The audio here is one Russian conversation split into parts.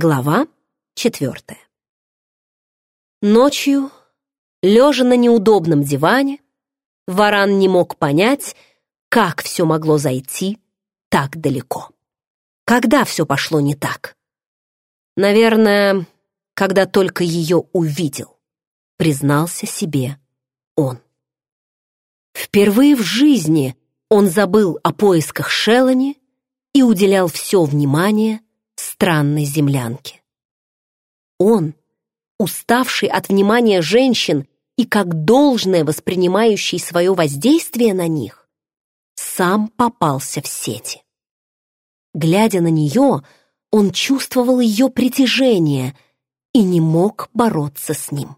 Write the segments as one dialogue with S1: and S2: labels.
S1: Глава четвертая. Ночью, лежа на неудобном диване, Варан не мог понять, как все могло зайти так далеко. Когда все пошло не так? Наверное, когда только ее увидел, признался себе он. Впервые в жизни он забыл о поисках Шелани и уделял все внимание странной землянке. Он, уставший от внимания женщин и как должное воспринимающий свое воздействие на них, сам попался в сети. Глядя на нее, он чувствовал ее притяжение и не мог бороться с ним.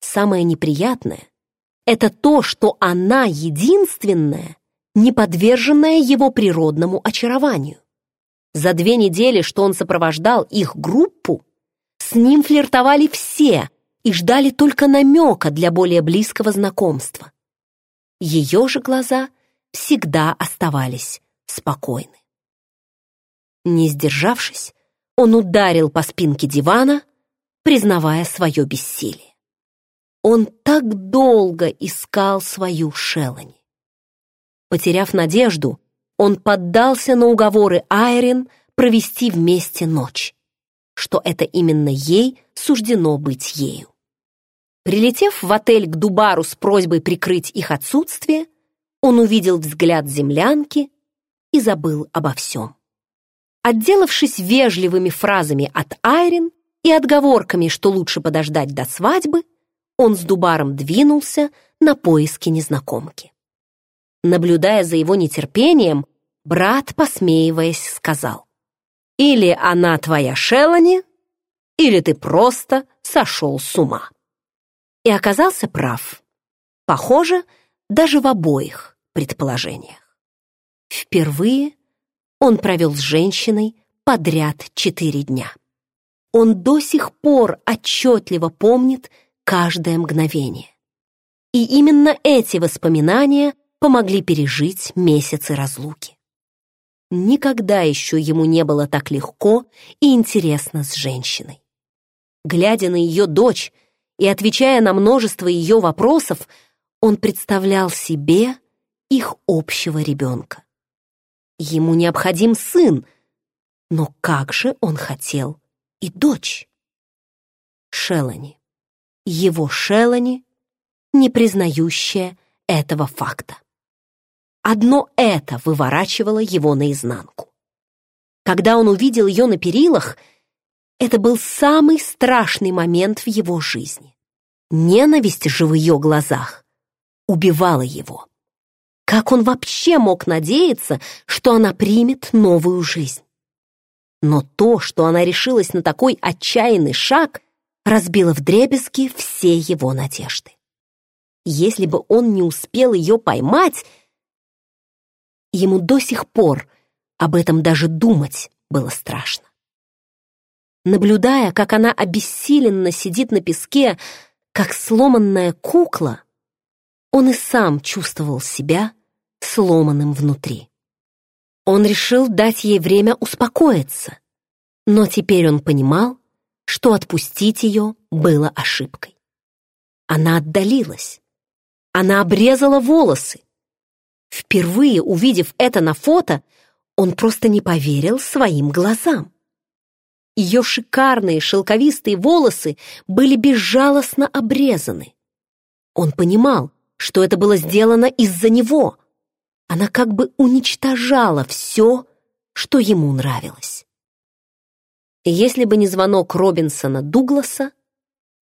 S1: Самое неприятное — это то, что она единственная, не подверженная его природному очарованию. За две недели, что он сопровождал их группу, с ним флиртовали все и ждали только намека для более близкого знакомства. Ее же глаза всегда оставались спокойны. Не сдержавшись, он ударил по спинке дивана, признавая свое бессилие. Он так долго искал свою Шелани. Потеряв надежду, он поддался на уговоры Айрин провести вместе ночь, что это именно ей суждено быть ею. Прилетев в отель к Дубару с просьбой прикрыть их отсутствие, он увидел взгляд землянки и забыл обо всем. Отделавшись вежливыми фразами от Айрин и отговорками, что лучше подождать до свадьбы, он с Дубаром двинулся на поиски незнакомки. Наблюдая за его нетерпением, брат, посмеиваясь, сказал, «Или она твоя Шелани, или ты просто сошел с ума». И оказался прав. Похоже, даже в обоих предположениях. Впервые он провел с женщиной подряд четыре дня. Он до сих пор отчетливо помнит каждое мгновение. И именно эти воспоминания помогли пережить месяцы разлуки. Никогда еще ему не было так легко и интересно с женщиной. Глядя на ее дочь и отвечая на множество ее вопросов, он представлял себе их общего ребенка. Ему необходим сын, но как же он хотел и дочь? Шелани. Его Шелани, не признающая этого факта. Одно это выворачивало его наизнанку. Когда он увидел ее на перилах, это был самый страшный момент в его жизни. Ненависть же в ее глазах убивала его. Как он вообще мог надеяться, что она примет новую жизнь? Но то, что она решилась на такой отчаянный шаг, разбило вдребезги все его надежды. Если бы он не успел ее поймать, Ему до сих пор об этом даже думать было страшно. Наблюдая, как она обессиленно сидит на песке, как сломанная кукла, он и сам чувствовал себя сломанным внутри. Он решил дать ей время успокоиться, но теперь он понимал, что отпустить ее было ошибкой. Она отдалилась. Она обрезала волосы. Впервые увидев это на фото, он просто не поверил своим глазам. Ее шикарные шелковистые волосы были безжалостно обрезаны. Он понимал, что это было сделано из-за него. Она как бы уничтожала все, что ему нравилось. Если бы не звонок Робинсона Дугласа,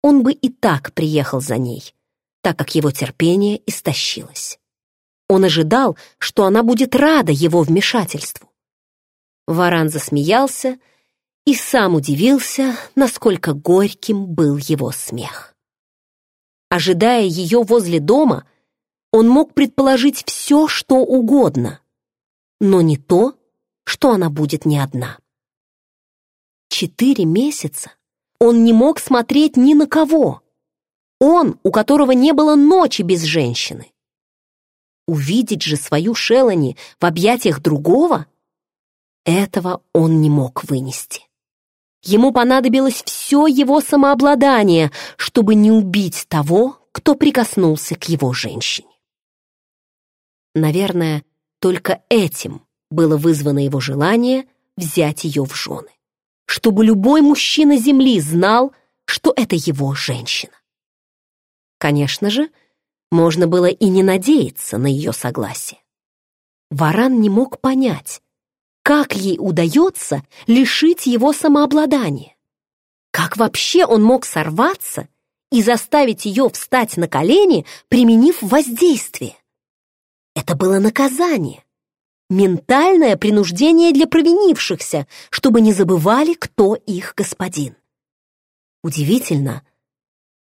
S1: он бы и так приехал за ней, так как его терпение истощилось. Он ожидал, что она будет рада его вмешательству. Варан засмеялся и сам удивился, насколько горьким был его смех. Ожидая ее возле дома, он мог предположить все, что угодно, но не то, что она будет не одна. Четыре месяца он не мог смотреть ни на кого. Он, у которого не было ночи без женщины. Увидеть же свою Шелани в объятиях другого? Этого он не мог вынести. Ему понадобилось все его самообладание, чтобы не убить того, кто прикоснулся к его женщине. Наверное, только этим было вызвано его желание взять ее в жены, чтобы любой мужчина Земли знал, что это его женщина. Конечно же, можно было и не надеяться на ее согласие. Варан не мог понять, как ей удается лишить его самообладания. Как вообще он мог сорваться и заставить ее встать на колени, применив воздействие? Это было наказание. Ментальное принуждение для провинившихся, чтобы не забывали, кто их господин. Удивительно,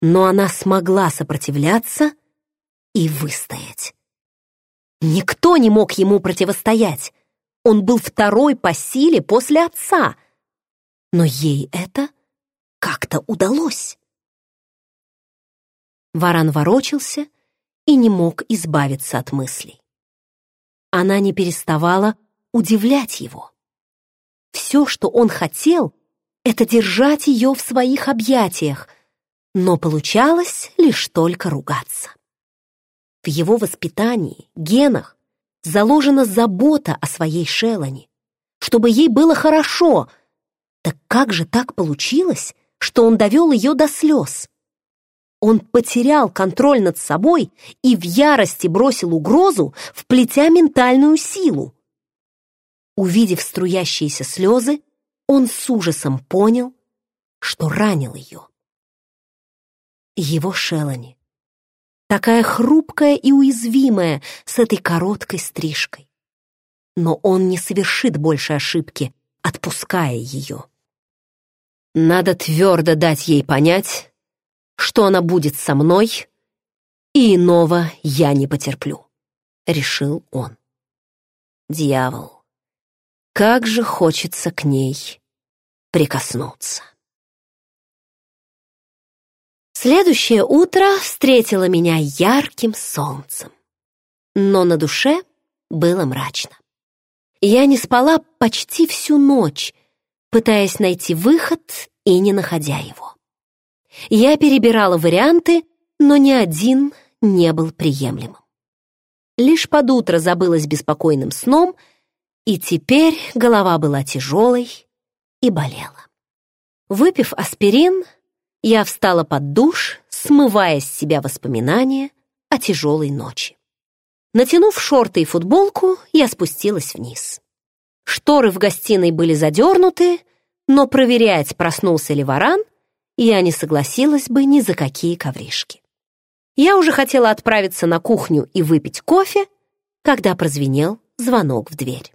S1: но она смогла сопротивляться и выстоять. Никто не мог ему противостоять. Он был второй по силе после отца. Но ей это как-то удалось. Варан ворочался и не мог избавиться от мыслей. Она не переставала удивлять его. Все, что он хотел, это держать ее в своих объятиях, но получалось лишь только ругаться. В его воспитании, генах, заложена забота о своей Шелани, чтобы ей было хорошо. Так как же так получилось, что он довел ее до слез? Он потерял контроль над собой и в ярости бросил угрозу, вплетя ментальную силу. Увидев струящиеся слезы, он с ужасом понял, что ранил ее. Его Шелани такая хрупкая и уязвимая с этой короткой стрижкой. Но он не совершит больше ошибки, отпуская ее. Надо твердо дать ей понять, что она будет со мной, и иного я не потерплю, — решил он. Дьявол, как же хочется к ней прикоснуться. Следующее утро встретило меня ярким солнцем. Но на душе было мрачно. Я не спала почти всю ночь, пытаясь найти выход и не находя его. Я перебирала варианты, но ни один не был приемлемым. Лишь под утро забылась беспокойным сном, и теперь голова была тяжелой и болела. Выпив аспирин, я встала под душ, смывая с себя воспоминания о тяжелой ночи. Натянув шорты и футболку, я спустилась вниз. Шторы в гостиной были задернуты, но проверять, проснулся ли варан, я не согласилась бы ни за какие ковришки. Я уже хотела отправиться на кухню и выпить кофе, когда прозвенел звонок в дверь.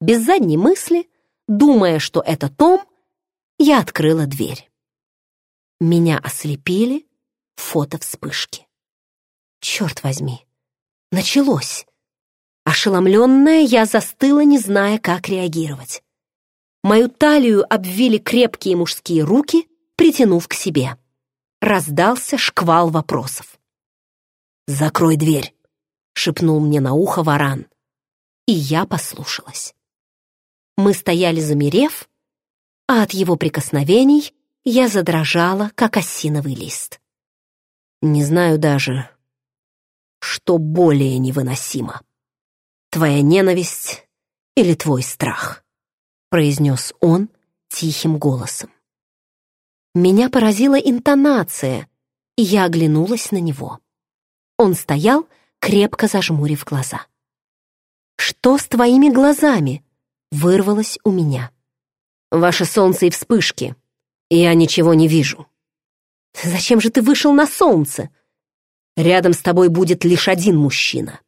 S1: Без задней мысли, думая, что это Том, я открыла дверь. Меня ослепили фото вспышки. Черт возьми, началось. Ошеломленная, я застыла, не зная, как реагировать. Мою талию обвили крепкие мужские руки, притянув к себе. Раздался шквал вопросов. «Закрой дверь», — шепнул мне на ухо варан. И я послушалась. Мы стояли замерев, а от его прикосновений я задрожала, как осиновый лист. Не знаю даже, что более невыносимо. Твоя ненависть или твой страх, произнес он тихим голосом. Меня поразила интонация, и я оглянулась на него. Он стоял, крепко зажмурив глаза. «Что с твоими глазами?» — вырвалось у меня. «Ваше солнце и вспышки», «Я ничего не вижу». «Зачем же ты вышел на солнце?» «Рядом с тобой будет лишь один мужчина».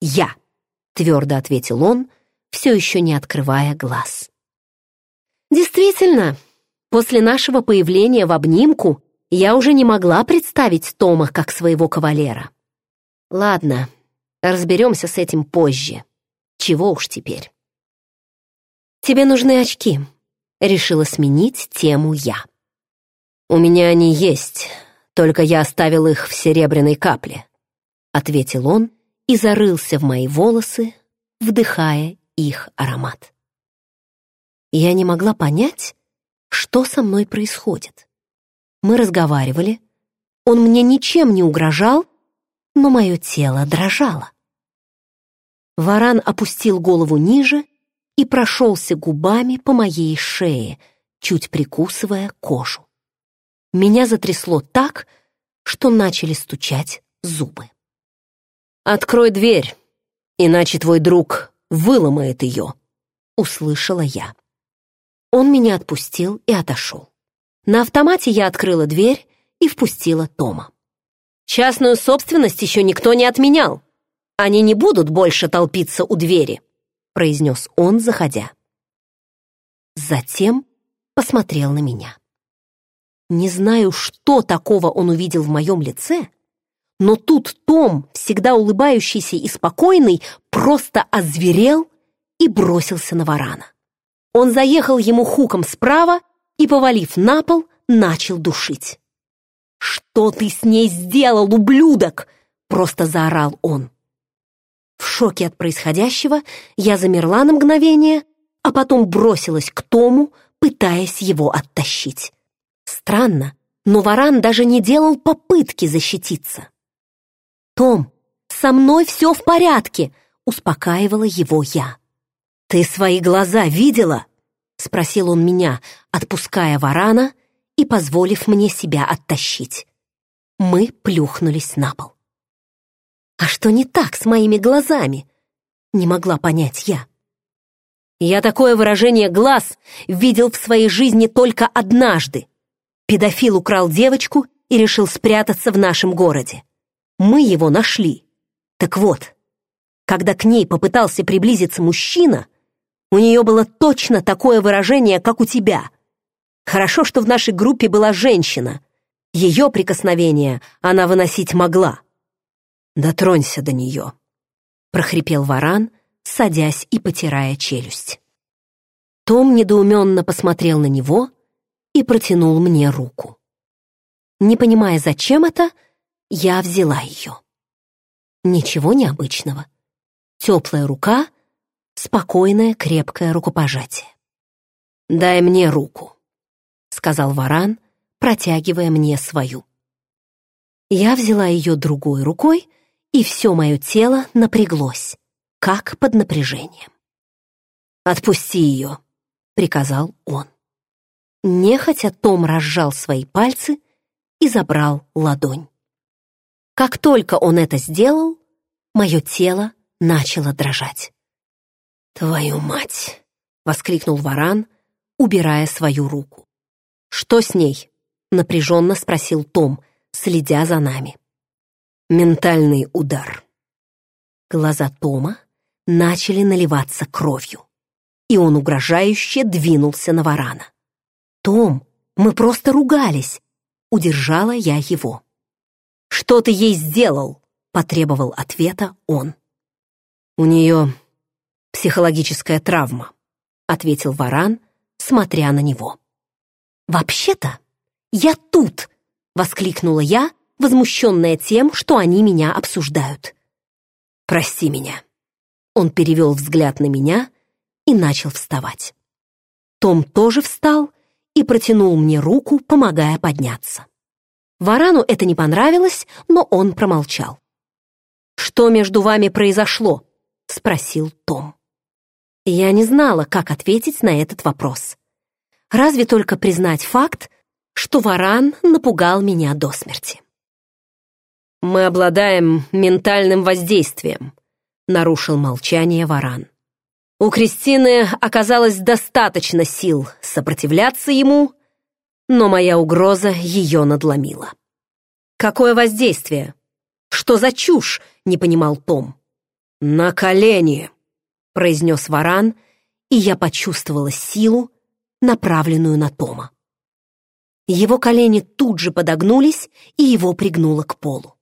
S1: «Я», — твердо ответил он, все еще не открывая глаз. «Действительно, после нашего появления в обнимку я уже не могла представить Тома как своего кавалера. Ладно, разберемся с этим позже. Чего уж теперь. Тебе нужны очки решила сменить тему я. «У меня они есть, только я оставил их в серебряной капле», ответил он и зарылся в мои волосы, вдыхая их аромат. Я не могла понять, Что со мной происходит? Мы разговаривали, он мне ничем не угрожал, но мое тело дрожало. Варан опустил голову ниже и прошелся губами по моей шее, чуть прикусывая кожу. Меня затрясло так, что начали стучать зубы. «Открой дверь, иначе твой друг выломает ее», — услышала я. Он меня отпустил и отошел. На автомате я открыла дверь и впустила Тома. «Частную собственность еще никто не отменял. Они не будут больше толпиться у двери», — произнес он, заходя. Затем посмотрел на меня. Не знаю, что такого он увидел в моем лице, но тут Том, всегда улыбающийся и спокойный, просто озверел и бросился на варана. Он заехал ему хуком справа и, повалив на пол, начал душить. «Что ты с ней сделал, ублюдок?» — просто заорал он. В шоке от происходящего я замерла на мгновение, а потом бросилась к Тому, пытаясь его оттащить. Странно, но Варан даже не делал попытки защититься. «Том, со мной все в порядке!» — успокаивала его я. «Ты свои глаза видела?» — спросил он меня, отпуская варана и позволив мне себя оттащить. Мы плюхнулись на пол. «А что не так с моими глазами?» — не могла понять я. Я такое выражение глаз видел в своей жизни только однажды. Педофил украл девочку и решил спрятаться в нашем городе. Мы его нашли. Так вот, когда к ней попытался приблизиться мужчина, у нее было точно такое выражение, как у тебя. Хорошо, что в нашей группе была женщина. Ее прикосновение она выносить могла. «Дотронься до нее», — прохрипел варан, садясь и потирая челюсть. Том недоуменно посмотрел на него и протянул мне руку. Не понимая, зачем это, я взяла ее. Ничего необычного. Теплая рука спокойное, крепкое рукопожатие. «Дай мне руку», — сказал Варан, протягивая мне свою. Я взяла ее другой рукой, и все мое тело напряглось, как под напряжением. «Отпусти ее», — приказал он. Нехотя Том разжал свои пальцы и забрал ладонь. Как только он это сделал, мое тело начало дрожать. «Твою мать!» — воскликнул Варан, убирая свою руку. «Что с ней?» — напряженно спросил Том, следя за нами. «Ментальный удар». Глаза Тома начали наливаться кровью, и он угрожающе двинулся на Варана. «Том, мы просто ругались!» — удержала я его. «Что ты ей сделал?» — потребовал ответа он. «У нее психологическая травма», — ответил Варан, смотря на него. «Вообще-то я тут!» — воскликнула я, возмущенная тем, что они меня обсуждают. «Прости меня». Он перевел взгляд на меня и начал вставать. Том тоже встал и протянул мне руку, помогая подняться. Варану это не понравилось, но он промолчал. «Что между вами произошло?» — спросил Том. Я не знала, как ответить на этот вопрос. Разве только признать факт, что варан напугал меня до смерти. «Мы обладаем ментальным воздействием», — нарушил молчание варан. У Кристины оказалось достаточно сил сопротивляться ему, но моя угроза ее надломила. «Какое воздействие? Что за чушь?» — не понимал Том. «На колени!» произнес варан, и я почувствовала силу, направленную на Тома. Его колени тут же подогнулись, и его пригнуло к полу.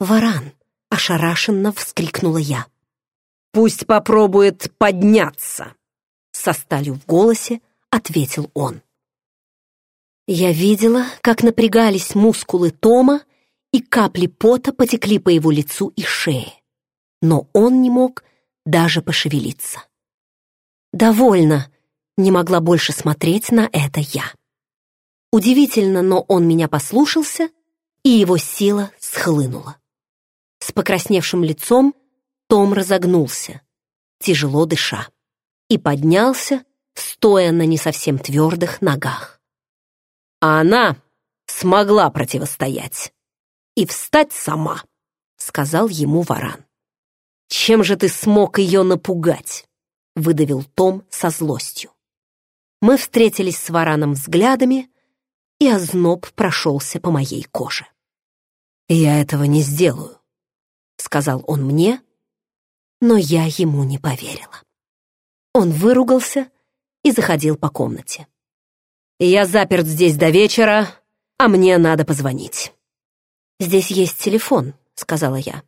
S1: «Варан!» — ошарашенно вскрикнула я. «Пусть попробует подняться!» Со сталью в голосе ответил он. Я видела, как напрягались мускулы Тома, и капли пота потекли по его лицу и шее. Но он не мог даже пошевелиться. «Довольно!» не могла больше смотреть на это я. Удивительно, но он меня послушался, и его сила схлынула. С покрасневшим лицом Том разогнулся, тяжело дыша, и поднялся, стоя на не совсем твердых ногах. А она смогла противостоять и встать сама, сказал ему варан. Чем же ты смог ее напугать? выдавил Том со злостью. Мы встретились с вараном взглядами, и озноб прошелся по моей коже. «Я этого не сделаю», — сказал он мне, но я ему не поверила. Он выругался и заходил по комнате. «Я заперт здесь до вечера, а мне надо позвонить». «Здесь есть телефон», — сказала я.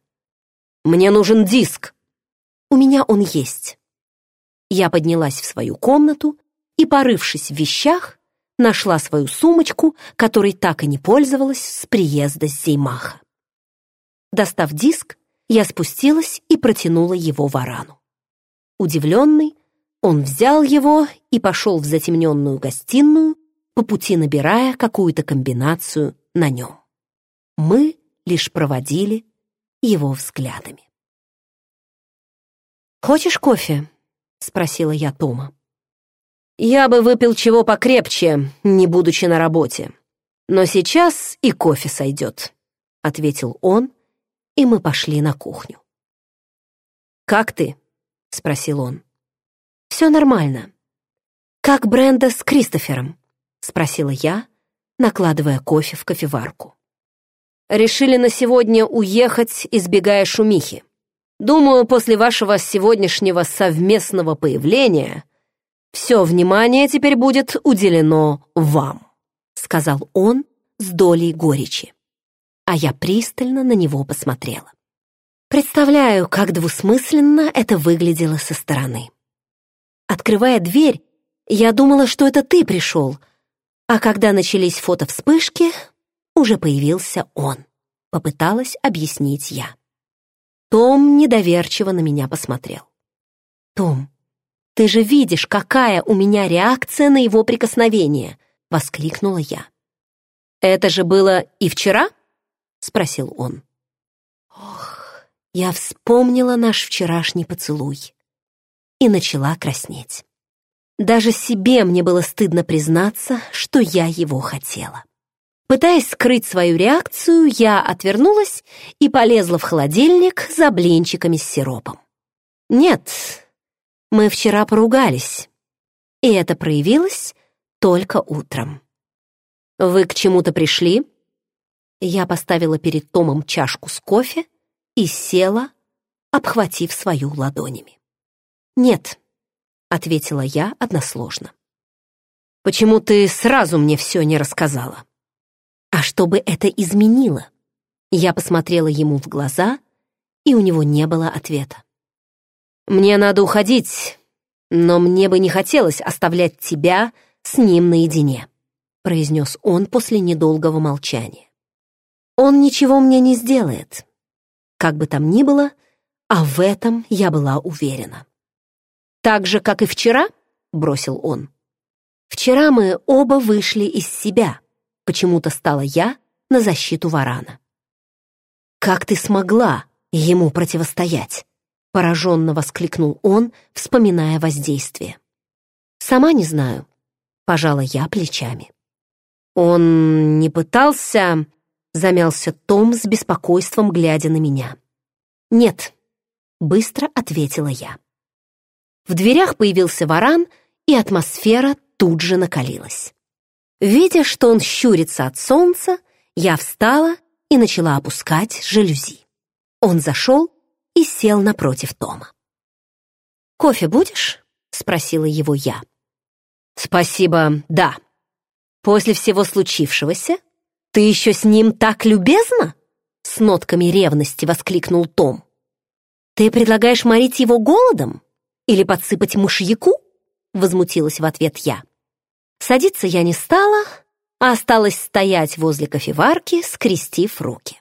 S1: «Мне нужен диск». «У меня он есть». Я поднялась в свою комнату и, порывшись в вещах, нашла свою сумочку, которой так и не пользовалась с приезда с Зеймаха. Достав диск, я спустилась и протянула его варану. Удивленный, он взял его и пошел в затемненную гостиную, по пути набирая какую-то комбинацию на нем. Мы лишь проводили его взглядами. «Хочешь кофе?» — спросила я Тома. «Я бы выпил чего покрепче, не будучи на работе. Но сейчас и кофе сойдет», — ответил он, и мы пошли на кухню. «Как ты?» — спросил он. «Все нормально. Как Бренда с Кристофером?» — спросила я, накладывая кофе в кофеварку. «Решили на сегодня уехать, избегая шумихи. Думаю, после вашего сегодняшнего совместного появления все внимание теперь будет уделено вам», — сказал он с долей горечи. А я пристально на него посмотрела. Представляю, как двусмысленно это выглядело со стороны. Открывая дверь, я думала, что это ты пришел, а когда начались фотовспышки, уже появился он. Попыталась объяснить я. Том недоверчиво на меня посмотрел. «Том, ты же видишь, какая у меня реакция на его прикосновение!» — воскликнула я. «Это же было и вчера?» — спросил он. Ох, я вспомнила наш вчерашний поцелуй и начала краснеть. Даже себе мне было стыдно признаться, что я его хотела. Пытаясь скрыть свою реакцию, я отвернулась и полезла в холодильник за блинчиками с сиропом. Нет, мы вчера поругались, и это проявилось только утром. «Вы к чему-то пришли?» Я поставила перед Томом чашку с кофе и села, обхватив свою ладонями. «Нет», — ответила я односложно. «Почему ты сразу мне все не рассказала?» «А что бы это изменило?» Я посмотрела ему в глаза, и у него не было ответа. «Мне надо уходить, но мне бы не хотелось оставлять тебя с ним наедине», произнес он после недолгого молчания. «Он ничего мне не сделает. Как бы там ни было, а в этом я была уверена. «Так же, как и вчера?» — бросил он. «Вчера мы оба вышли из себя», — почему-то стала я на защиту варана. «Как ты смогла ему противостоять?» — пораженно воскликнул он, вспоминая воздействие. «Сама не знаю», — пожала я плечами. «Он не пытался...» — замялся Том с беспокойством, глядя на меня. «Нет», — быстро ответила я. В дверях появился варан, и атмосфера тут же накалилась. Видя, что он щурится от солнца, я встала и начала опускать жалюзи. Он зашел и сел напротив Тома. «Кофе будешь?» — спросила его я. «Спасибо, да. После всего случившегося ты еще с ним так любезна?» С нотками ревности воскликнул Том. «Ты предлагаешь морить его голодом? Или подсыпать мышьяку?» Возмутилась в ответ я. Садиться я не стала, а осталась стоять возле кофеварки, скрестив руки.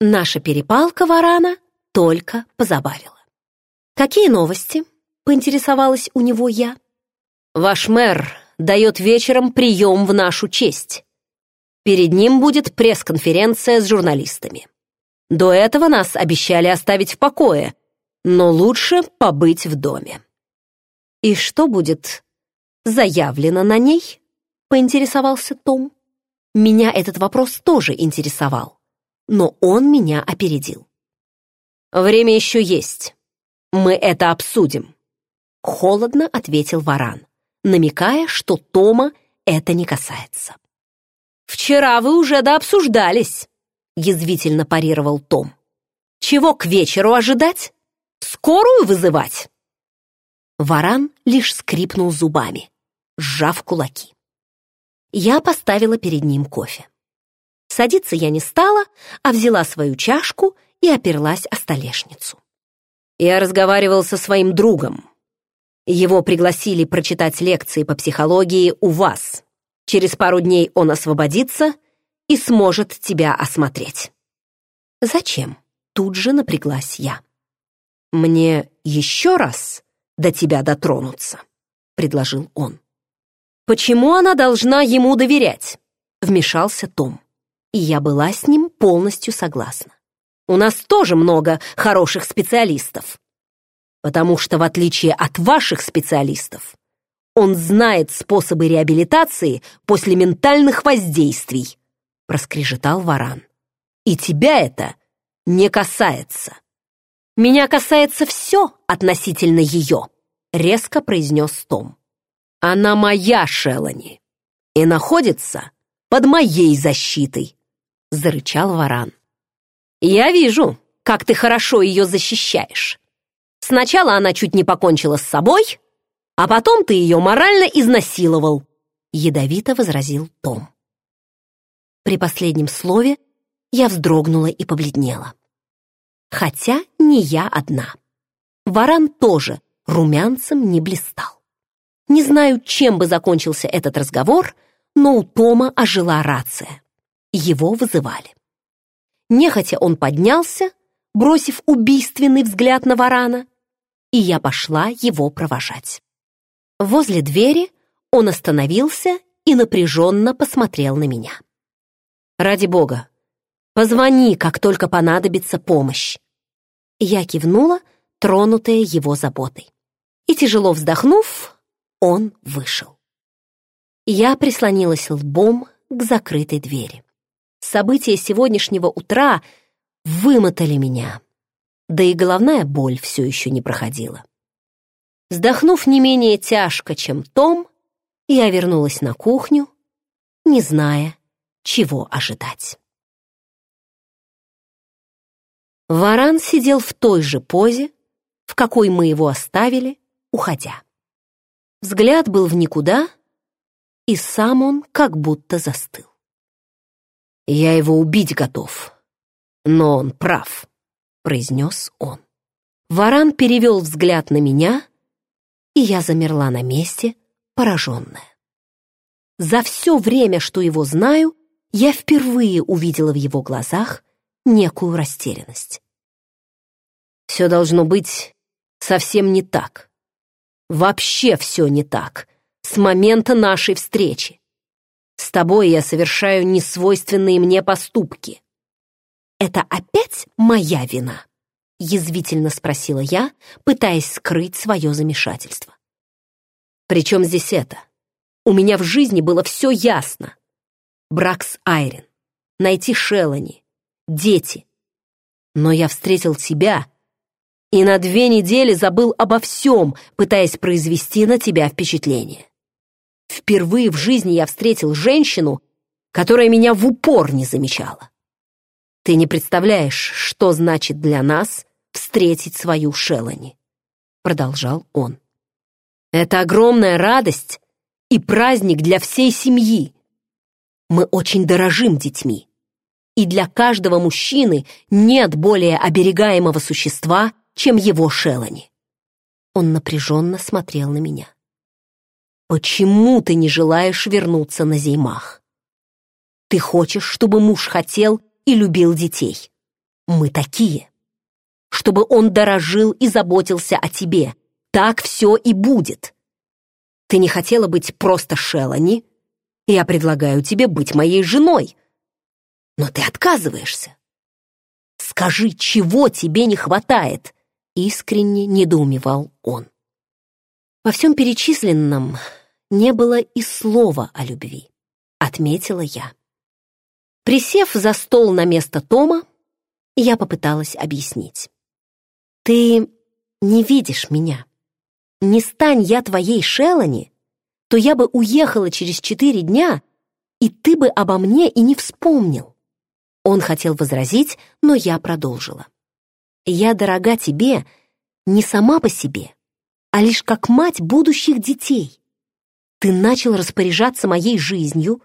S1: Наша перепалка варана только позабавила. «Какие новости?» — поинтересовалась у него я. Ваш мэр дает вечером прием в нашу честь. Перед ним будет пресс-конференция с журналистами. До этого нас обещали оставить в покое, но лучше побыть в доме. И что будет заявлено на ней? Поинтересовался Том. Меня этот вопрос тоже интересовал, но он меня опередил. Время еще есть. Мы это обсудим. Холодно ответил Варан, намекая, что Тома это не касается. «Вчера вы уже дообсуждались», — язвительно парировал Том. «Чего к вечеру ожидать? Скорую вызывать?» Варан лишь скрипнул зубами, сжав кулаки. Я поставила перед ним кофе. Садиться я не стала, а взяла свою чашку и оперлась о столешницу. Я разговаривал со своим другом. Его пригласили прочитать лекции по психологии у вас. Через пару дней он освободится и сможет тебя осмотреть. Зачем? Тут же напряглась я. Мне еще раз до тебя дотронуться, предложил он. Почему она должна ему доверять? Вмешался Том. И я была с ним полностью согласна. У нас тоже много хороших специалистов. Потому что, в отличие от ваших специалистов, он знает способы реабилитации после ментальных воздействий, проскрежетал Варан. И тебя это не касается. Меня касается все относительно ее, резко произнес Том. Она моя, Шелани, и находится под моей защитой, зарычал Варан. Я вижу, как ты хорошо ее защищаешь. Сначала она чуть не покончила с собой, а потом ты ее морально изнасиловал», — ядовито возразил Том. При последнем слове я вздрогнула и побледнела. Хотя не я одна. Варан тоже румянцем не блистал. Не знаю, чем бы закончился этот разговор, но у Тома ожила рация. Его вызывали. Нехотя он поднялся, бросив убийственный взгляд на Варана, и я пошла его провожать. Возле двери он остановился и напряженно посмотрел на меня. «Ради бога, позвони, как только понадобится помощь». Я кивнула, тронутая его заботой. И, тяжело вздохнув, он вышел. Я прислонилась лбом к закрытой двери. События сегодняшнего утра вымотали меня, да и головная боль все еще не проходила. Вздохнув не менее тяжко, чем Том, я вернулась на кухню, не зная, чего ожидать. Варан сидел в той же позе, в какой мы его оставили, уходя. Взгляд был в никуда, и сам он как будто застыл. «Я его убить готов, но он прав», — произнес он. Варан перевел взгляд на меня — и я замерла на месте, пораженная. За все время, что его знаю, я впервые увидела в его глазах некую растерянность. Все должно быть совсем не так. Вообще все не так. С момента нашей встречи. С тобой я совершаю несвойственные мне поступки. Это опять моя вина? — язвительно спросила я, пытаясь скрыть свое замешательство. «При чем здесь это? У меня в жизни было все ясно. Брак с Айрин, найти Шелани, дети. Но я встретил тебя и на две недели забыл обо всем, пытаясь произвести на тебя впечатление. Впервые в жизни я встретил женщину, которая меня в упор не замечала. Ты не представляешь, что значит для нас встретить свою Шелани», — продолжал он. «Это огромная радость и праздник для всей семьи. Мы очень дорожим детьми, и для каждого мужчины нет более оберегаемого существа, чем его Шелани». Он напряженно смотрел на меня. «Почему ты не желаешь вернуться на Зеймах? Ты хочешь, чтобы муж хотел и любил детей. Мы такие чтобы он дорожил и заботился о тебе. Так все и будет. Ты не хотела быть просто Шелани? Я предлагаю тебе быть моей женой. Но ты отказываешься. Скажи, чего тебе не хватает?» Искренне недоумевал он. Во всем перечисленном не было и слова о любви, отметила я. Присев за стол на место Тома, я попыталась объяснить. «Ты не видишь меня. Не стань я твоей Шелани, то я бы уехала через четыре дня, и ты бы обо мне и не вспомнил». Он хотел возразить, но я продолжила. «Я дорога тебе не сама по себе, а лишь как мать будущих детей. Ты начал распоряжаться моей жизнью,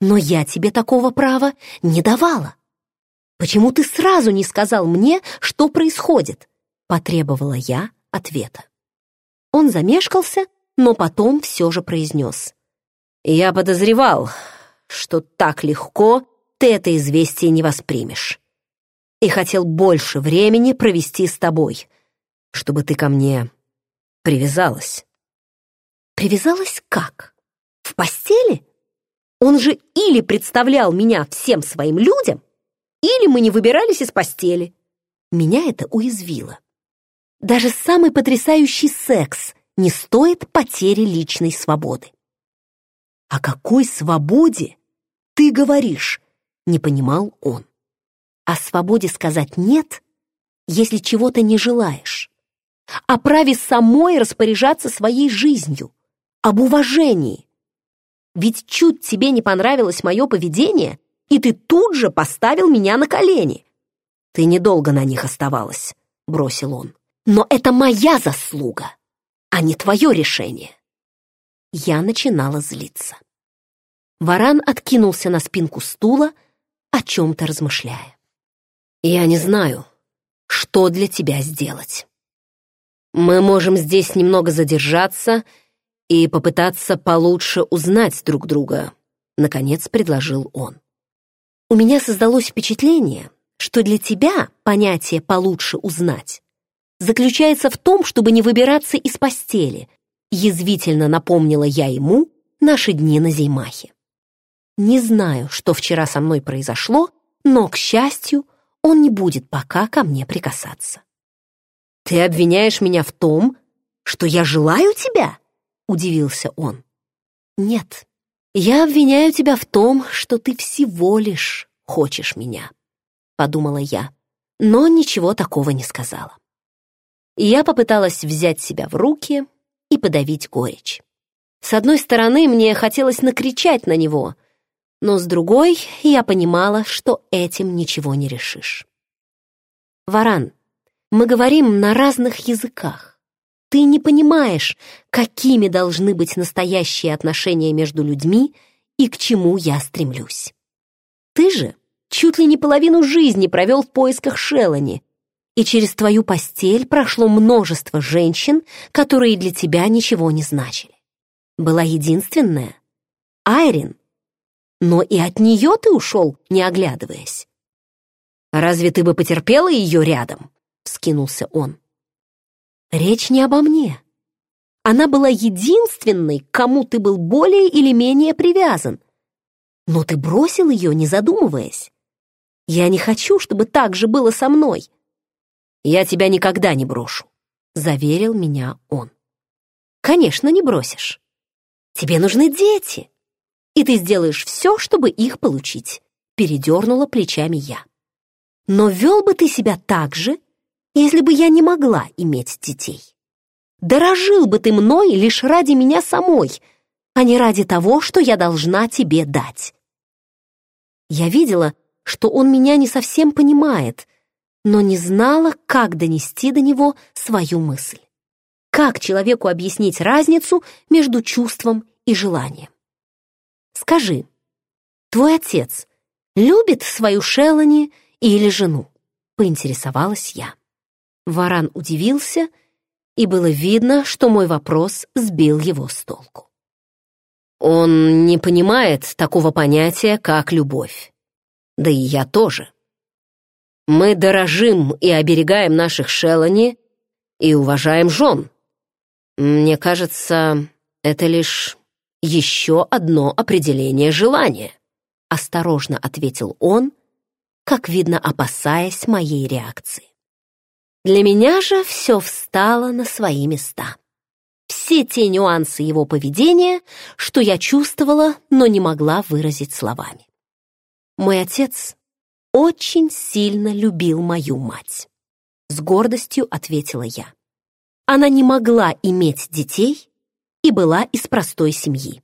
S1: но я тебе такого права не давала. Почему ты сразу не сказал мне, что происходит?» Потребовала я ответа. Он замешкался, но потом все же произнес. «Я подозревал, что так легко ты это известие не воспримешь. И хотел больше времени провести с тобой, чтобы ты ко мне привязалась». «Привязалась как? В постели? Он же или представлял меня всем своим людям, или мы не выбирались из постели. Меня это уязвило. Даже самый потрясающий секс не стоит потери личной свободы. «О какой свободе ты говоришь?» — не понимал он. «О свободе сказать «нет», если чего-то не желаешь. О праве самой распоряжаться своей жизнью. Об уважении. Ведь чуть тебе не понравилось мое поведение, и ты тут же поставил меня на колени. Ты недолго на них оставалась, бросил он. Но это моя заслуга, а не твое решение. Я начинала злиться. Варан откинулся на спинку стула, о чем-то размышляя. «Я не знаю, что для тебя сделать. Мы можем здесь немного задержаться и попытаться получше узнать друг друга», — наконец предложил он. У меня создалось впечатление, что для тебя понятие «получше узнать» заключается в том, чтобы не выбираться из постели, язвительно напомнила я ему наши дни на Зеймахе. Не знаю, что вчера со мной произошло, но, к счастью, он не будет пока ко мне прикасаться. «Ты обвиняешь меня в том, что я желаю тебя?» — удивился он. «Нет, «Я обвиняю тебя в том, что ты всего лишь хочешь меня», — подумала я, но ничего такого не сказала. Я попыталась взять себя в руки и подавить горечь. С одной стороны, мне хотелось накричать на него, но с другой я понимала, что этим ничего не решишь. «Варан, мы говорим на разных языках. Ты не понимаешь, какими должны быть настоящие отношения между людьми и к чему я стремлюсь. Ты же чуть ли не половину жизни провел в поисках Шелани, и через твою постель прошло множество женщин, которые для тебя ничего не значили. Была единственная — Айрин, но и от нее ты ушел, не оглядываясь. «Разве ты бы потерпела ее рядом?» — вскинулся он. Речь не обо мне. Она была единственной, к кому ты был более или менее привязан. Но ты бросил ее, не задумываясь. Я не хочу, чтобы так же было со мной. Я тебя никогда не брошу, — заверил меня он. Конечно, не бросишь. Тебе нужны дети, и ты сделаешь все, чтобы их получить, — передернула плечами я. Но вел бы ты себя так же, если бы я не могла иметь детей. Дорожил бы ты мной лишь ради меня самой, а не ради того, что я должна тебе дать. Я видела, что он меня не совсем понимает, но не знала, как донести до него свою мысль. Как человеку объяснить разницу между чувством и желанием? Скажи, твой отец любит свою Шелани или жену? Поинтересовалась я. Варан удивился, и было видно, что мой вопрос сбил его с толку. Он не понимает такого понятия, как любовь. Да и я тоже. Мы дорожим и оберегаем наших Шелани и уважаем жен. Мне кажется, Это лишь еще одно определение желания, осторожно ответил он, как видно, опасаясь моей реакции. Для меня же все встало на свои места. Все те нюансы его поведения, что я чувствовала, но не могла выразить словами. Мой отец очень сильно любил мою мать. С гордостью ответила я. Она не могла иметь детей и была из простой семьи,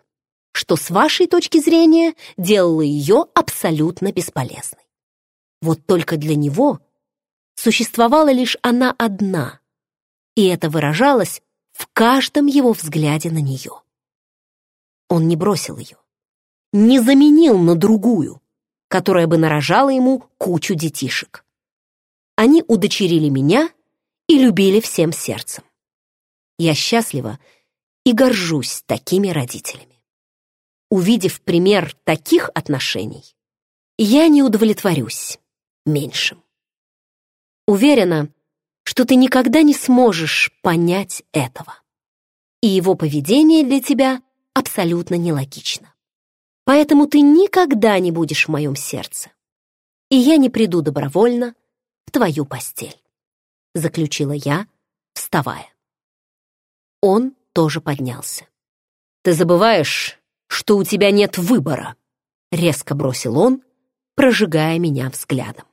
S1: что с вашей точки зрения делало ее абсолютно бесполезной. Вот только для него существовала лишь она одна, и это выражалось в каждом его взгляде на нее. Он не бросил ее, не заменил на другую, которая бы нарожала ему кучу детишек. Они удочерили меня и любили всем сердцем. Я счастлива и горжусь такими родителями. Увидев пример таких отношений, я не удовлетворюсь меньшим. Уверена, что ты никогда не сможешь понять этого. И его поведение для тебя абсолютно нелогично. Поэтому ты никогда не будешь в моем сердце. И я не приду добровольно в твою постель. Заключила я, вставая. Он тоже поднялся. «Ты забываешь, что у тебя нет выбора», — резко бросил он, прожигая меня взглядом.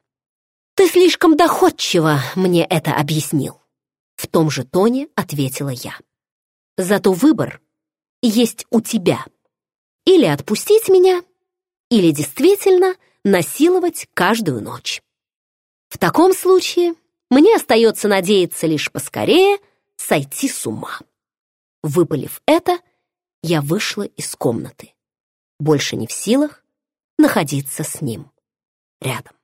S1: «Ты слишком доходчиво мне это объяснил», — в том же тоне ответила я. «Зато выбор есть у тебя. Или отпустить меня, или действительно насиловать каждую ночь. В таком случае мне остается надеяться лишь поскорее сойти с ума». Выпалив это, я вышла из комнаты, больше не в силах находиться с ним рядом.